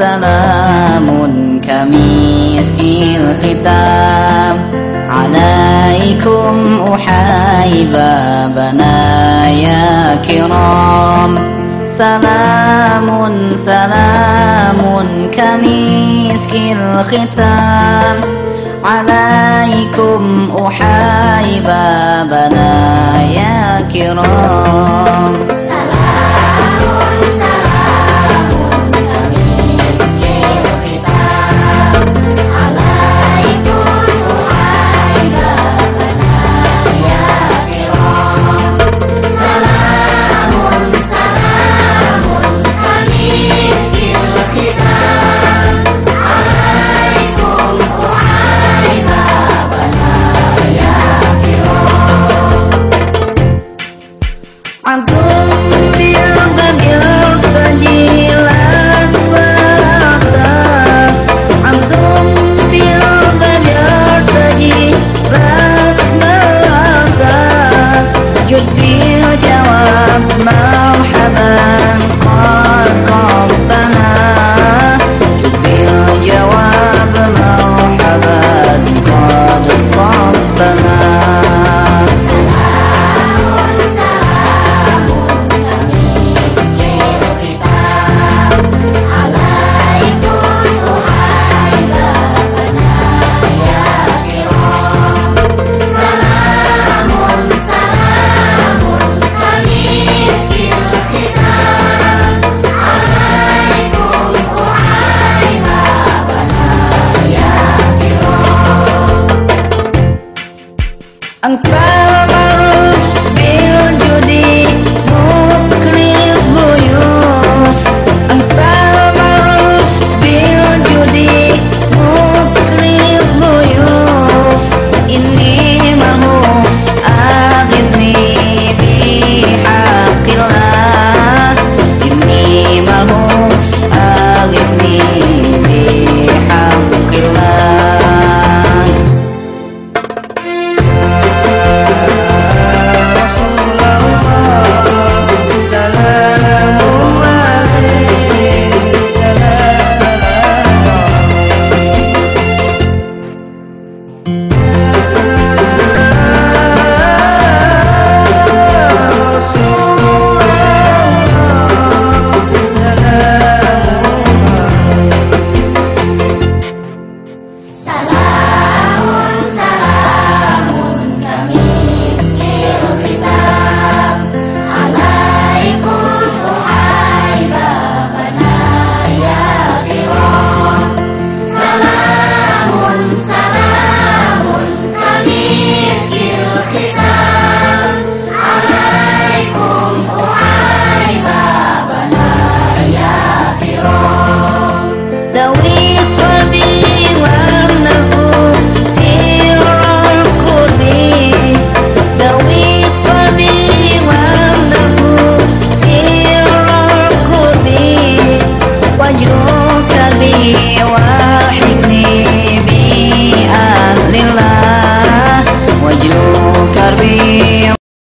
سلام كمسك الختام. عليكم أحاي بابنا يا كرام. سلام سلام كمسك الختام. عليكم أحاي بابنا يا كرام. Wajuh karbi wahidni bi ahlillah Wajuh karbi